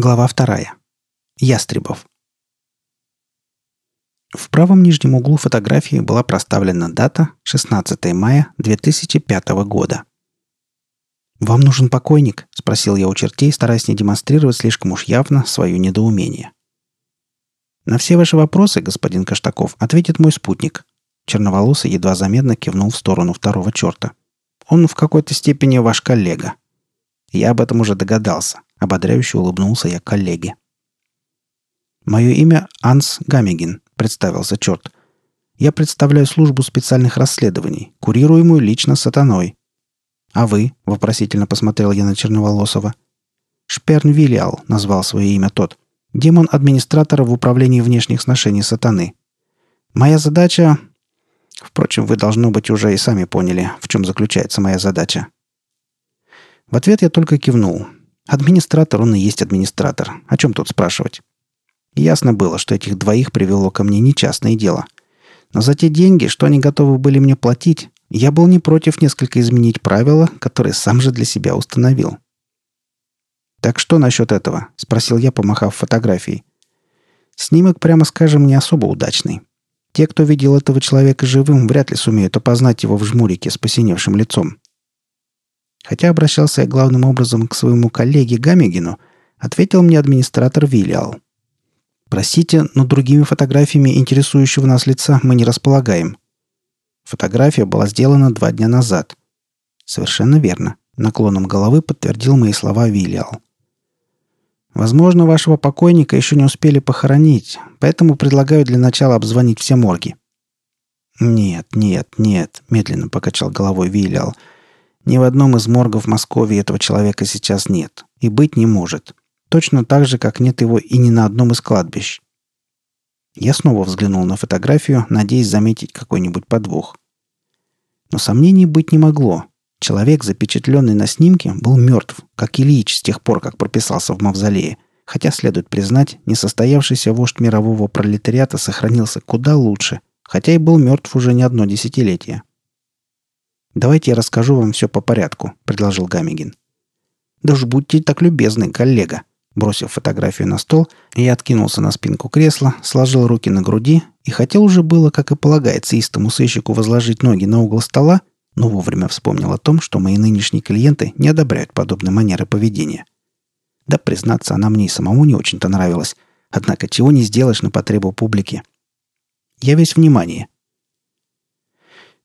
Глава вторая. Ястребов. В правом нижнем углу фотографии была проставлена дата 16 мая 2005 года. «Вам нужен покойник?» – спросил я у чертей, стараясь не демонстрировать слишком уж явно свое недоумение. «На все ваши вопросы, господин Каштаков, ответит мой спутник». Черноволосый едва заметно кивнул в сторону второго черта. «Он в какой-то степени ваш коллега». Я об этом уже догадался. Ободряюще улыбнулся я коллеге. «Мое имя Анс Гамегин», — представился черт. «Я представляю службу специальных расследований, курируемую лично сатаной». «А вы?» — вопросительно посмотрел я на Черноволосова. «Шперн Виллиал», — назвал свое имя тот. «Демон администратора в управлении внешних сношений сатаны. Моя задача...» Впрочем, вы, должно быть, уже и сами поняли, в чем заключается моя задача. В ответ я только кивнул. Администратор он и есть администратор. О чем тут спрашивать? Ясно было, что этих двоих привело ко мне нечастное дело. Но за те деньги, что они готовы были мне платить, я был не против несколько изменить правила, которые сам же для себя установил. «Так что насчет этого?» – спросил я, помахав фотографией. Снимок, прямо скажем, не особо удачный. Те, кто видел этого человека живым, вряд ли сумеют опознать его в жмурике с посиневшим лицом. Хотя обращался я главным образом к своему коллеге Гамегину, ответил мне администратор Виллиал. «Простите, но другими фотографиями интересующего нас лица мы не располагаем». Фотография была сделана два дня назад. «Совершенно верно», — наклоном головы подтвердил мои слова Виллиал. «Возможно, вашего покойника еще не успели похоронить, поэтому предлагаю для начала обзвонить все морги». «Нет, нет, нет», — медленно покачал головой Виллиал — ни в одном из моргов Москвы этого человека сейчас нет. И быть не может. Точно так же, как нет его и ни на одном из кладбищ. Я снова взглянул на фотографию, надеясь заметить какой-нибудь подвох. Но сомнений быть не могло. Человек, запечатленный на снимке, был мертв, как Ильич с тех пор, как прописался в мавзолее. Хотя, следует признать, несостоявшийся вождь мирового пролетариата сохранился куда лучше, хотя и был мертв уже не одно десятилетие. «Давайте я расскажу вам все по порядку», — предложил Гамигин. «Да уж будьте так любезны, коллега». Бросив фотографию на стол, я откинулся на спинку кресла, сложил руки на груди и хотел уже было, как и полагается истому сыщику, возложить ноги на угол стола, но вовремя вспомнил о том, что мои нынешние клиенты не одобряют подобной манеры поведения. Да, признаться, она мне и самому не очень-то нравилась. Однако чего не сделаешь на потребу публики. Я весь внимание.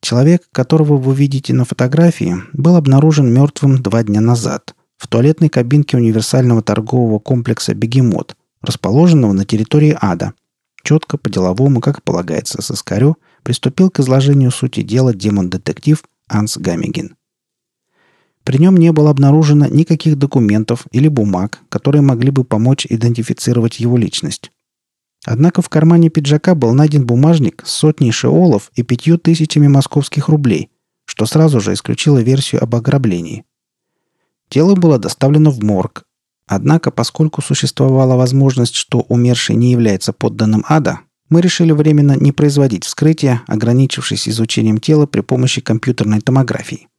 Человек, которого вы видите на фотографии, был обнаружен мертвым два дня назад в туалетной кабинке универсального торгового комплекса «Бегемот», расположенного на территории ада. Четко, по-деловому, как полагается сыскарю, приступил к изложению сути дела демон-детектив Анс Гамигин. При нем не было обнаружено никаких документов или бумаг, которые могли бы помочь идентифицировать его личность. Однако в кармане пиджака был найден бумажник с сотней шеолов и пятью тысячами московских рублей, что сразу же исключило версию об ограблении. Тело было доставлено в морг. Однако, поскольку существовала возможность, что умерший не является подданным ада, мы решили временно не производить вскрытие, ограничившись изучением тела при помощи компьютерной томографии.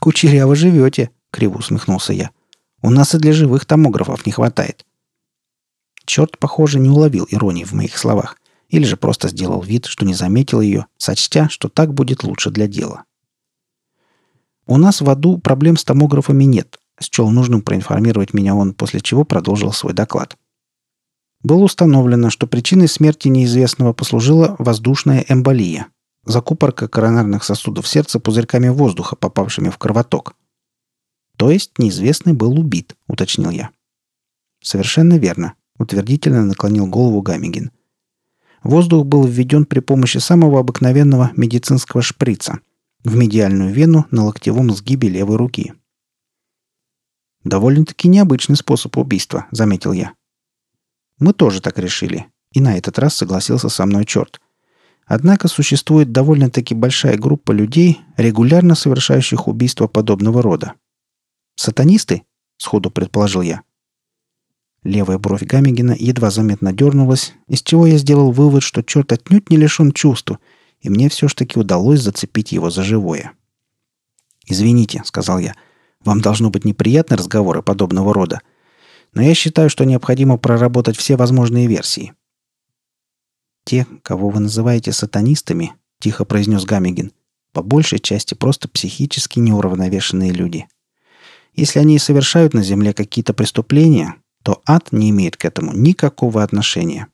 «Кучеряво живете», — криво усмехнулся я. «У нас и для живых томографов не хватает». Черт, похоже, не уловил иронии в моих словах, или же просто сделал вид, что не заметил ее, сочтя, что так будет лучше для дела. «У нас в аду проблем с томографами нет», — счел нужным проинформировать меня он, после чего продолжил свой доклад. Было установлено, что причиной смерти неизвестного послужила воздушная эмболия, закупорка коронарных сосудов сердца пузырьками воздуха, попавшими в кровоток. То есть неизвестный был убит, уточнил я. Совершенно верно утвердительно наклонил голову Гамигин. Воздух был введен при помощи самого обыкновенного медицинского шприца в медиальную вену на локтевом сгибе левой руки. «Довольно-таки необычный способ убийства», — заметил я. «Мы тоже так решили», и на этот раз согласился со мной черт. Однако существует довольно-таки большая группа людей, регулярно совершающих убийства подобного рода. «Сатанисты?» — сходу предположил я. Левая бровь Гамигина едва заметно дернулась, из чего я сделал вывод, что черт отнюдь не лишен чувств, и мне все ж таки удалось зацепить его за живое. «Извините», — сказал я, — «вам должно быть неприятны разговоры подобного рода. Но я считаю, что необходимо проработать все возможные версии. Те, кого вы называете сатанистами, тихо произнес Гамигин, по большей части просто психически неуравновешенные люди. Если они совершают на Земле какие-то преступления, то ад не имеет к этому никакого отношения.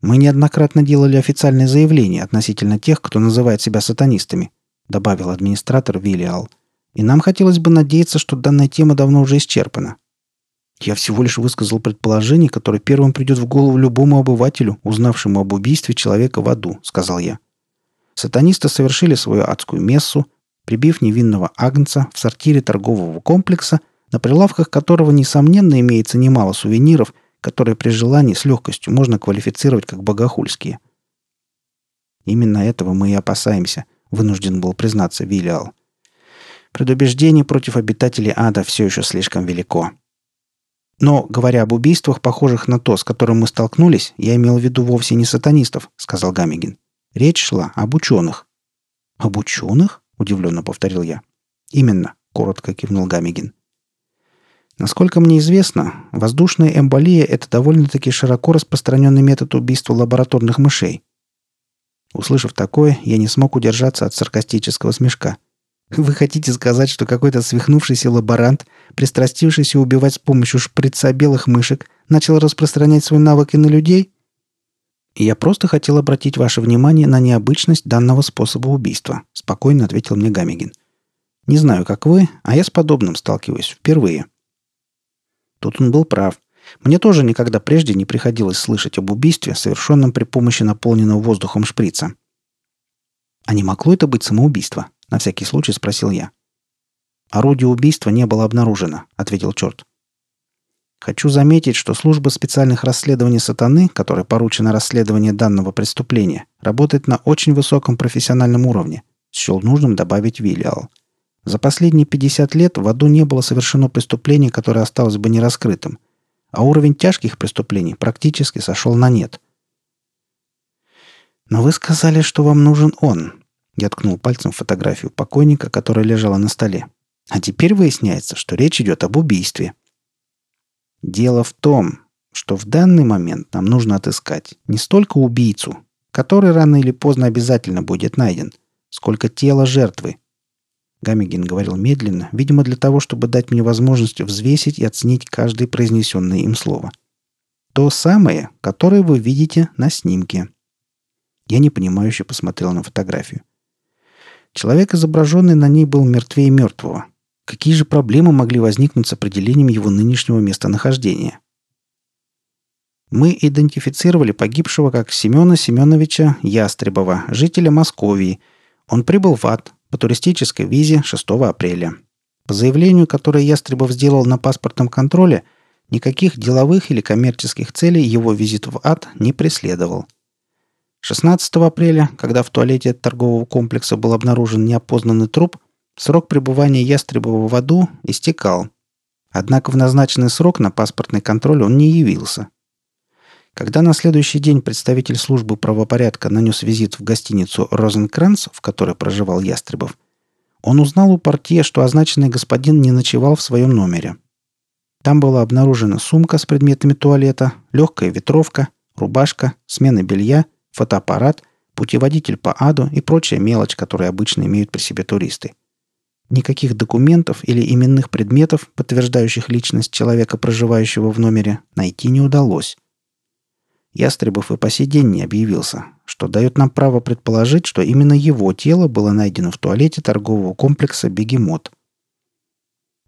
Мы неоднократно делали официальные заявления относительно тех, кто называет себя сатанистами, добавил администратор Виллиал. И нам хотелось бы надеяться, что данная тема давно уже исчерпана. Я всего лишь высказал предположение, которое первым придет в голову любому обывателю, узнавшему об убийстве человека в аду, сказал я. Сатанисты совершили свою адскую мессу, прибив невинного агнца в сортире торгового комплекса, на прилавках которого, несомненно, имеется немало сувениров, которые при желании с легкостью можно квалифицировать как богохульские. Именно этого мы и опасаемся, вынужден был признаться Виллиал. Предубеждение против обитателей ада все еще слишком велико. Но, говоря об убийствах, похожих на то, с которым мы столкнулись, я имел в виду вовсе не сатанистов, сказал Гамигин. Речь шла об ученых. Об ученых? удивленно повторил я. Именно, коротко кивнул Гамигин. Насколько мне известно, воздушная эмболия – это довольно-таки широко распространенный метод убийства лабораторных мышей. Услышав такое, я не смог удержаться от саркастического смешка. Вы хотите сказать, что какой-то свихнувшийся лаборант, пристрастившийся убивать с помощью шприца белых мышек, начал распространять свой навык и на людей? «Я просто хотел обратить ваше внимание на необычность данного способа убийства», — спокойно ответил мне Гамигин. «Не знаю, как вы, а я с подобным сталкиваюсь впервые». Тут он был прав. Мне тоже никогда прежде не приходилось слышать об убийстве, совершенном при помощи наполненного воздухом шприца. «А не могло это быть самоубийство?» — на всякий случай спросил я. «Орудие убийства не было обнаружено», — ответил черт. Хочу заметить, что служба специальных расследований сатаны, которой поручено расследование данного преступления, работает на очень высоком профессиональном уровне. Счел нужным добавить Виллиал. За последние 50 лет в аду не было совершено преступления, которое осталось бы нераскрытым, а уровень тяжких преступлений практически сошел на нет. «Но вы сказали, что вам нужен он», — я ткнул пальцем в фотографию покойника, которая лежала на столе. «А теперь выясняется, что речь идет об убийстве». Дело в том, что в данный момент нам нужно отыскать не столько убийцу, который рано или поздно обязательно будет найден, сколько тело жертвы. Гамигин говорил медленно, видимо, для того, чтобы дать мне возможность взвесить и оценить каждое произнесенное им слово. То самое, которое вы видите на снимке. Я непонимающе посмотрел на фотографию. Человек, изображенный на ней, был мертвее мертвого, Какие же проблемы могли возникнуть с определением его нынешнего местонахождения? Мы идентифицировали погибшего как Семена Семеновича Ястребова, жителя Московии. Он прибыл в ад по туристической визе 6 апреля. По заявлению, которое Ястребов сделал на паспортном контроле, никаких деловых или коммерческих целей его визит в ад не преследовал. 16 апреля, когда в туалете торгового комплекса был обнаружен неопознанный труп – Срок пребывания Ястребова в аду истекал. Однако в назначенный срок на паспортный контроль он не явился. Когда на следующий день представитель службы правопорядка нанес визит в гостиницу «Розенкранц», в которой проживал Ястребов, он узнал у портье, что означенный господин не ночевал в своем номере. Там была обнаружена сумка с предметами туалета, легкая ветровка, рубашка, смена белья, фотоаппарат, путеводитель по аду и прочая мелочь, которую обычно имеют при себе туристы – Никаких документов или именных предметов, подтверждающих личность человека, проживающего в номере, найти не удалось. Ястребов и по сей день не объявился, что дает нам право предположить, что именно его тело было найдено в туалете торгового комплекса «Бегемот».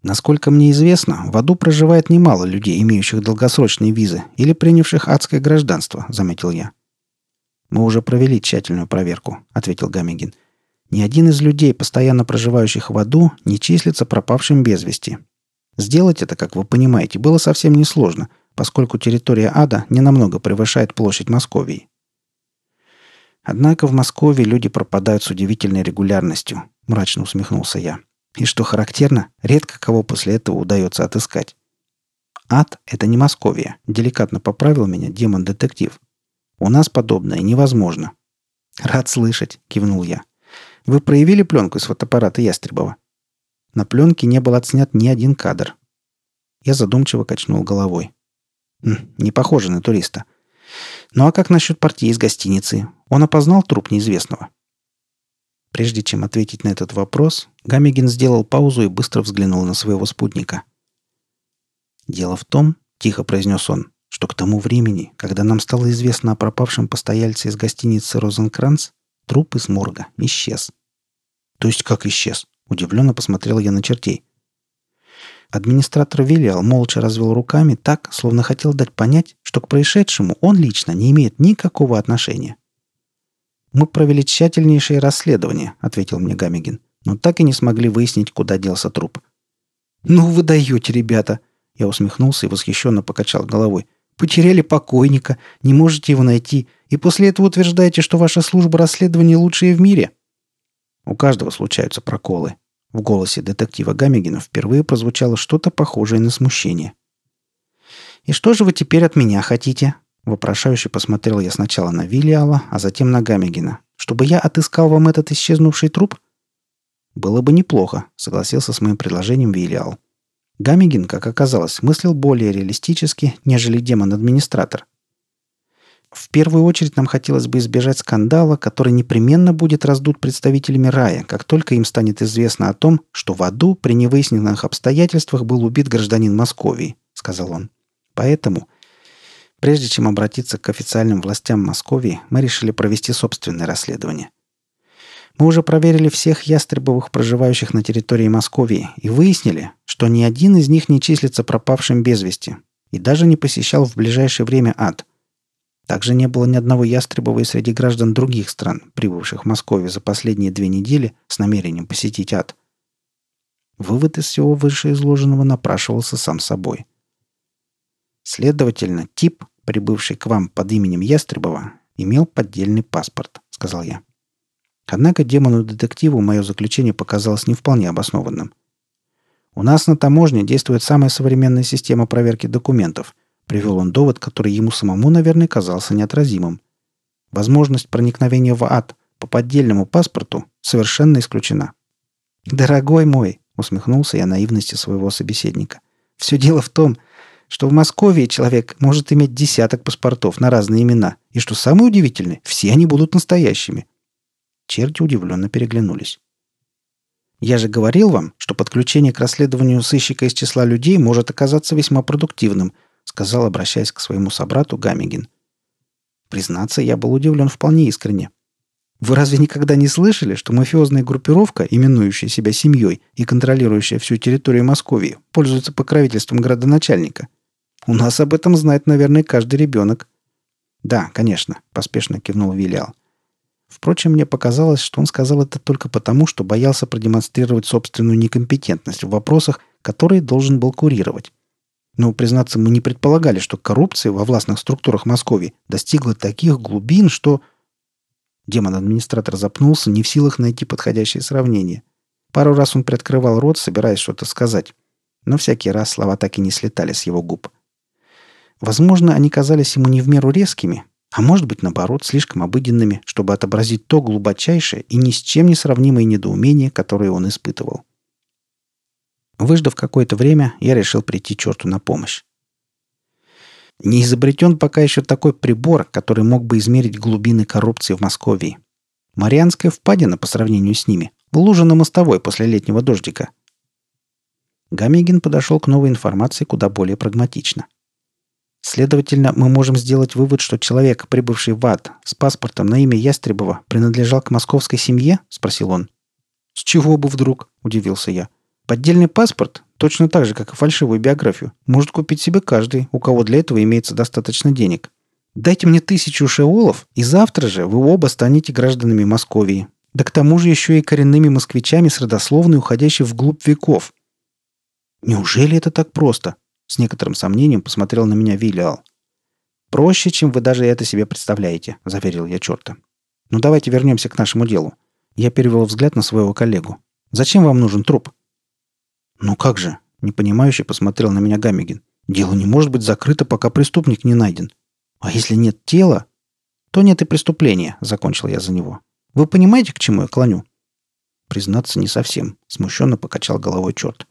Насколько мне известно, в аду проживает немало людей, имеющих долгосрочные визы или принявших адское гражданство, заметил я. Мы уже провели тщательную проверку, ответил Гамигин – ни один из людей, постоянно проживающих в аду, не числится пропавшим без вести. Сделать это, как вы понимаете, было совсем несложно, поскольку территория ада не намного превышает площадь Московии. Однако в Москве люди пропадают с удивительной регулярностью, мрачно усмехнулся я. И что характерно, редко кого после этого удается отыскать. Ад — это не Московия, деликатно поправил меня демон-детектив. У нас подобное невозможно. Рад слышать, кивнул я. Вы проявили пленку из фотоаппарата Ястребова? На пленке не был отснят ни один кадр. Я задумчиво качнул головой. Не похоже на туриста. Ну а как насчет партии из гостиницы? Он опознал труп неизвестного? Прежде чем ответить на этот вопрос, Гамигин сделал паузу и быстро взглянул на своего спутника. «Дело в том, — тихо произнес он, — что к тому времени, когда нам стало известно о пропавшем постояльце из гостиницы «Розенкранц», труп из морга исчез». «То есть как исчез?» — удивленно посмотрел я на чертей. Администратор Виллиал молча развел руками так, словно хотел дать понять, что к происшедшему он лично не имеет никакого отношения. «Мы провели тщательнейшее расследование», — ответил мне Гамигин, «но так и не смогли выяснить, куда делся труп». «Ну вы даете, ребята!» Я усмехнулся и восхищенно покачал головой. «Потеряли покойника, не можете его найти, и после этого утверждаете, что ваша служба расследования лучшая в мире?» У каждого случаются проколы. В голосе детектива Гамигина впервые прозвучало что-то похожее на смущение. «И что же вы теперь от меня хотите?» Вопрошающе посмотрел я сначала на Виллиала, а затем на Гамигина. «Чтобы я отыскал вам этот исчезнувший труп?» «Было бы неплохо», — согласился с моим предложением Виллиал. Гамигин, как оказалось, мыслил более реалистически, нежели демон-администратор. В первую очередь нам хотелось бы избежать скандала, который непременно будет раздут представителями рая, как только им станет известно о том, что в аду при невыясненных обстоятельствах был убит гражданин Московии, сказал он. Поэтому, прежде чем обратиться к официальным властям Московии, мы решили провести собственное расследование. Мы уже проверили всех ястребовых, проживающих на территории Московии, и выяснили, что ни один из них не числится пропавшим без вести и даже не посещал в ближайшее время ад. Также не было ни одного ястребова и среди граждан других стран, прибывших в Москве за последние две недели с намерением посетить ад. Вывод из всего вышеизложенного напрашивался сам собой. Следовательно, тип, прибывший к вам под именем Ястребова, имел поддельный паспорт, сказал я. Однако демону-детективу мое заключение показалось не вполне обоснованным. «У нас на таможне действует самая современная система проверки документов», привел он довод, который ему самому, наверное, казался неотразимым. Возможность проникновения в ад по поддельному паспорту совершенно исключена. «Дорогой мой», — усмехнулся я наивности своего собеседника, «все дело в том, что в Москве человек может иметь десяток паспортов на разные имена, и что самое удивительное, все они будут настоящими. Черти удивленно переглянулись. «Я же говорил вам, что подключение к расследованию сыщика из числа людей может оказаться весьма продуктивным», сказал, обращаясь к своему собрату Гамигин. Признаться, я был удивлен вполне искренне. Вы разве никогда не слышали, что мафиозная группировка, именующая себя семьей и контролирующая всю территорию Москвы, пользуется покровительством градоначальника? У нас об этом знает, наверное, каждый ребенок. Да, конечно, поспешно кивнул Вилиал. Впрочем, мне показалось, что он сказал это только потому, что боялся продемонстрировать собственную некомпетентность в вопросах, которые должен был курировать. Но, признаться, мы не предполагали, что коррупция во властных структурах Москвы достигла таких глубин, что... Демон-администратор запнулся, не в силах найти подходящее сравнение. Пару раз он приоткрывал рот, собираясь что-то сказать. Но всякий раз слова так и не слетали с его губ. Возможно, они казались ему не в меру резкими, а может быть, наоборот, слишком обыденными, чтобы отобразить то глубочайшее и ни с чем не сравнимое недоумение, которое он испытывал. Выждав какое-то время, я решил прийти черту на помощь. Не изобретен пока еще такой прибор, который мог бы измерить глубины коррупции в Москве. Марианская впадина по сравнению с ними. Лужа на мостовой после летнего дождика. Гамегин подошел к новой информации куда более прагматично. Следовательно, мы можем сделать вывод, что человек, прибывший в ад с паспортом на имя Ястребова, принадлежал к московской семье? спросил он. С чего бы вдруг? удивился я. Поддельный паспорт, точно так же, как и фальшивую биографию, может купить себе каждый, у кого для этого имеется достаточно денег. Дайте мне тысячу шеолов, и завтра же вы оба станете гражданами Московии. Да к тому же еще и коренными москвичами с родословной, уходящей вглубь веков. Неужели это так просто? С некоторым сомнением посмотрел на меня Виллиал. «Проще, чем вы даже это себе представляете», — заверил я черта. «Ну давайте вернемся к нашему делу». Я перевел взгляд на своего коллегу. «Зачем вам нужен труп?» «Ну как же?» — непонимающе посмотрел на меня Гамигин. «Дело не может быть закрыто, пока преступник не найден. А если нет тела, то нет и преступления», — закончил я за него. «Вы понимаете, к чему я клоню?» Признаться, не совсем. Смущенно покачал головой черт.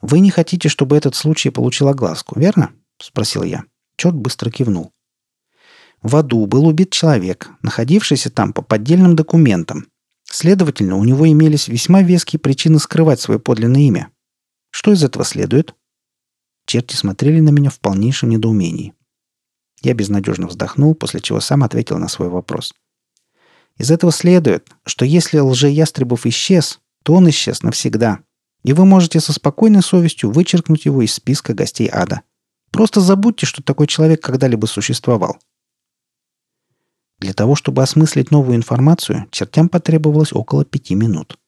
«Вы не хотите, чтобы этот случай получил огласку, верно?» — спросил я. Чет быстро кивнул. В аду был убит человек, находившийся там по поддельным документам. Следовательно, у него имелись весьма веские причины скрывать свое подлинное имя. Что из этого следует? Черти смотрели на меня в полнейшем недоумении. Я безнадежно вздохнул, после чего сам ответил на свой вопрос. Из этого следует, что если лже-ястребов исчез, то он исчез навсегда. И вы можете со спокойной совестью вычеркнуть его из списка гостей ада. Просто забудьте, что такой человек когда-либо существовал. Для того, чтобы осмыслить новую информацию, чертям потребовалось около пяти минут.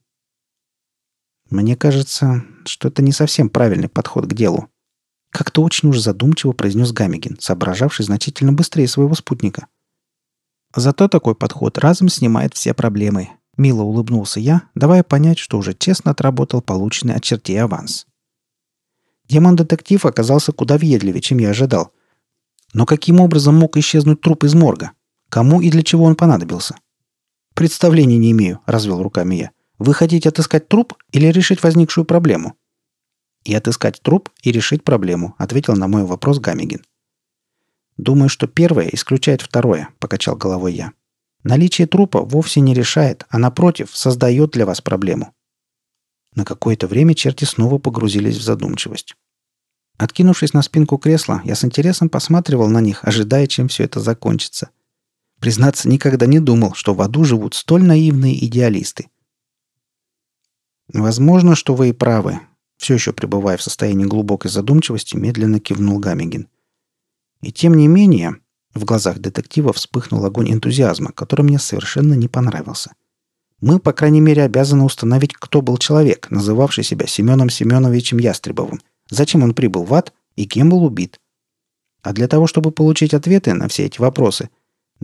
Мне кажется, что это не совсем правильный подход к делу. Как-то очень уж задумчиво произнес Гамигин, соображавший значительно быстрее своего спутника. Зато такой подход разом снимает все проблемы. Мило улыбнулся я, давая понять, что уже честно отработал полученный от чертей аванс. Демон-детектив оказался куда въедливее, чем я ожидал. Но каким образом мог исчезнуть труп из морга? Кому и для чего он понадобился? Представления не имею, развел руками я. Вы хотите отыскать труп или решить возникшую проблему? И отыскать труп, и решить проблему, ответил на мой вопрос Гамигин. Думаю, что первое исключает второе, покачал головой я. Наличие трупа вовсе не решает, а напротив, создает для вас проблему. На какое-то время черти снова погрузились в задумчивость. Откинувшись на спинку кресла, я с интересом посматривал на них, ожидая, чем все это закончится. Признаться, никогда не думал, что в аду живут столь наивные идеалисты. «Возможно, что вы и правы», — все еще пребывая в состоянии глубокой задумчивости, медленно кивнул Гамигин. «И тем не менее...» В глазах детектива вспыхнул огонь энтузиазма, который мне совершенно не понравился — мы, по крайней мере, обязаны установить, кто был человек, называвший себя Семеном Семеновичем Ястребовым, зачем он прибыл в ад и кем был убит. А для того, чтобы получить ответы на все эти вопросы,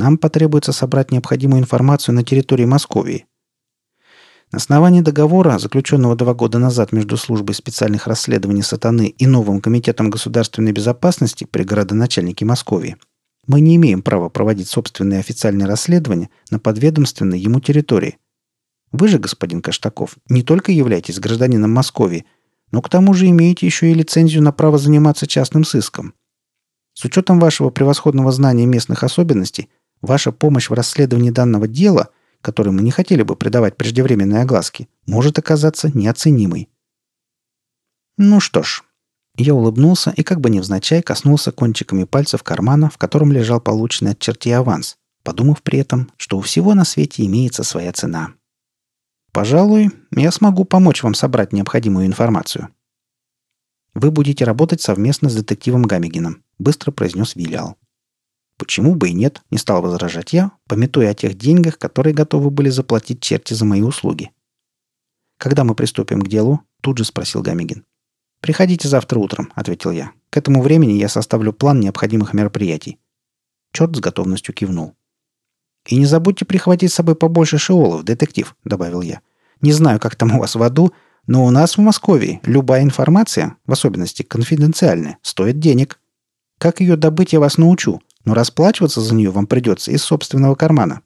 нам потребуется собрать необходимую информацию на территории Московии. На основании договора, заключенного два года назад между Службой специальных расследований Сатаны и новым Комитетом государственной безопасности при городоначальнике Московии, мы не имеем права проводить собственные официальные расследования на подведомственной ему территории – вы же, господин Каштаков, не только являетесь гражданином Москвы, но к тому же имеете еще и лицензию на право заниматься частным сыском. С учетом вашего превосходного знания местных особенностей, ваша помощь в расследовании данного дела, которое мы не хотели бы придавать преждевременной огласке, может оказаться неоценимой. Ну что ж, я улыбнулся и как бы невзначай коснулся кончиками пальцев кармана, в котором лежал полученный от черти аванс, подумав при этом, что у всего на свете имеется своя цена. Пожалуй, я смогу помочь вам собрать необходимую информацию. Вы будете работать совместно с детективом Гамигином, быстро произнес Вилиал. Почему бы и нет, не стал возражать я, пометуя о тех деньгах, которые готовы были заплатить черти за мои услуги. Когда мы приступим к делу, тут же спросил Гамигин. «Приходите завтра утром», — ответил я. «К этому времени я составлю план необходимых мероприятий». Черт с готовностью кивнул. «И не забудьте прихватить с собой побольше шеолов, детектив», — добавил я. «Не знаю, как там у вас в аду, но у нас в Москве любая информация, в особенности конфиденциальная, стоит денег. Как ее добыть, я вас научу, но расплачиваться за нее вам придется из собственного кармана».